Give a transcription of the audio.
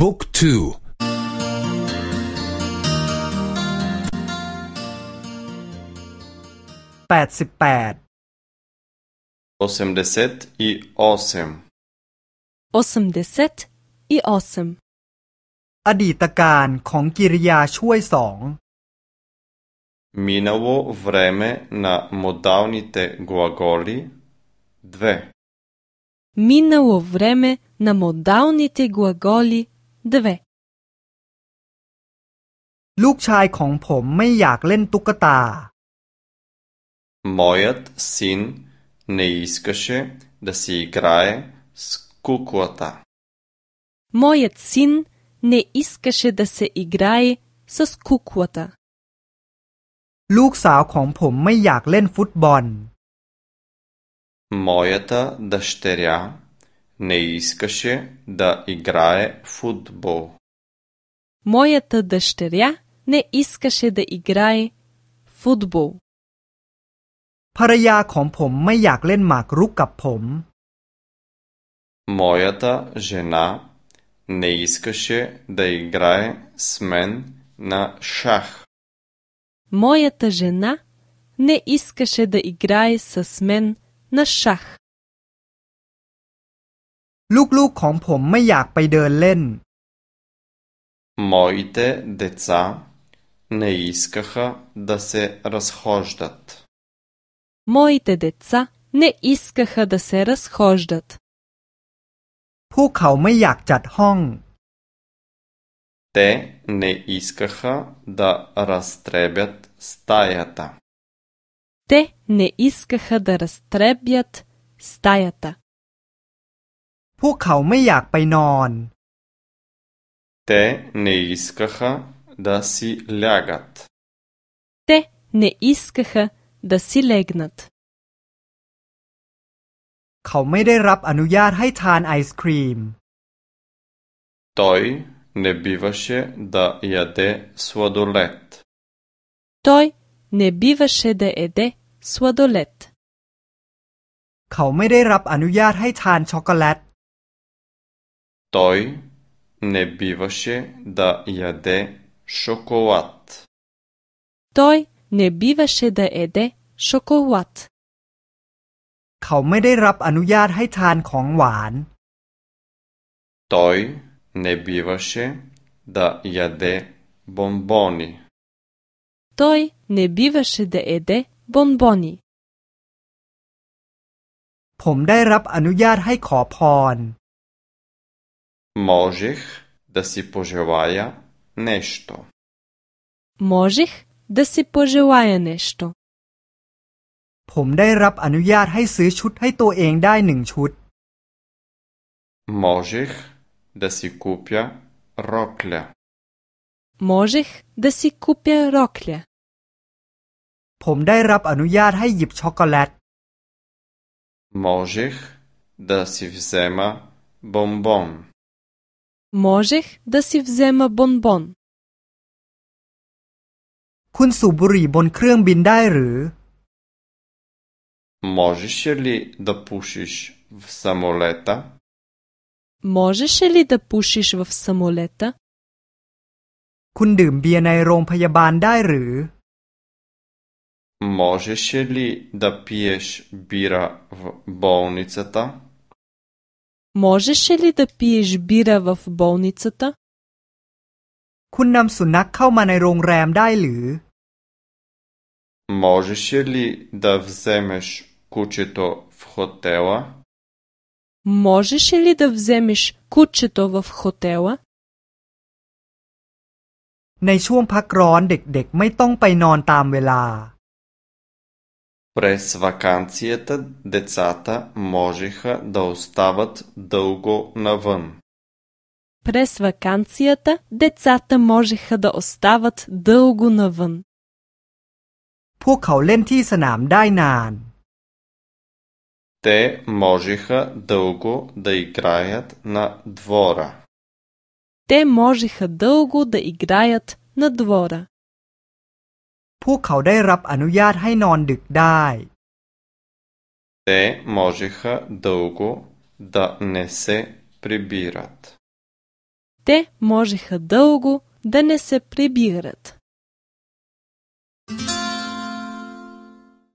บุ๊กทูแปดสิบแปด 88 88 อดีตการของกิริยาช่วยสอง Минало време на модалните глаголи 2 Минало време на модалните глаголи 2. ลูกชายของผมไม่อยากเล่นตุ๊กตา Моят син не искаше да си играе с куклата. Моят син не искаше да се играе с куклата. ลูกสาวของผมไม่อยากเล่นฟุตบอล Моята дъщеря не искаше да играе футбол. Моята дъщеря не искаше да играе футбол. ภรรยาของผมไม่อยากเล่นหมากรุกกับผม Моята жена не искаше да играе с мен на шах. Моята жена не искаше да играе с мен на шах. ลูกๆของผมไม่อยากไปเดินเล่น Моите деца не искаха да се разхождат. Моите деца не искаха да се разхождат. พวกเขาไม่อยากจัดห้อง Те не искаха да разтребят стаята. Те не искаха да разтребят стаята. พวกเขาไม่อยากไปนอน Те не искаха да си лягат. Те не искаха да си легнат. เขาไม่ได้รับอนุญาตให้ทานไอศครีม Той не биваше да яде сладолет. Той не биваше да еде сладолет. เขาไม่ได้รับอนุญาตให้ทานช็อกโกแลต Той не биваше да яде шоколад. Той не биваше да еде шоколад. เขาไม่ได้รับอนุญาตให้ทานของหวาน Той не биваше да яде бомбони. Той не биваше да еде бонбони. ผมได้รับอนุญาตให้ขอพร Можех да си пожелая нещо. Можех да си пожелая нещо. ผมได้รับอนุญาตให้ซื้อชุดให้ตัวเองได้หนึ่งชุด Можех да си купя рокля. Можех да си купя рокля. ผมได้รับอนุญาตให้หยิบช็อกโกแลต Можех да си взема бомбон. Можех да си взема бонбон. คุณสูบบุหรี่บนเครื่องบินได้หรือ Можеше ли да пушиш в самолета? Можеше ли да пушиш в самолета? คุณดื่มเบียร์ในโรงพยาบาลได้หรือ Можеше ли да пиеш бира в болницата? Можеше ли да пиеш бира в болницата? คุณนำสุนัขเข้ามาในโรงแรมได้หรือ Можеше ли да вземеш кучето в хотела? Можеше ли да вземеш кучето в хотела? ในช่วงพักร้อนเด็กๆ ไม่ต้องไปนอนตามเวลา През вакансията децата можеха да остават дълго навън. През вакансията децата можеха да остават дълго навън. พวกเขาเล่นที่สนามได้นาน Те можеха дълго да играят на двора. Те можеха дълго да играят на двора. พวกเขาได้รับอนุญาตให้นอนดึกได้ Те можеха дълго да не се прибират. Те можеха дълго да не се прибират.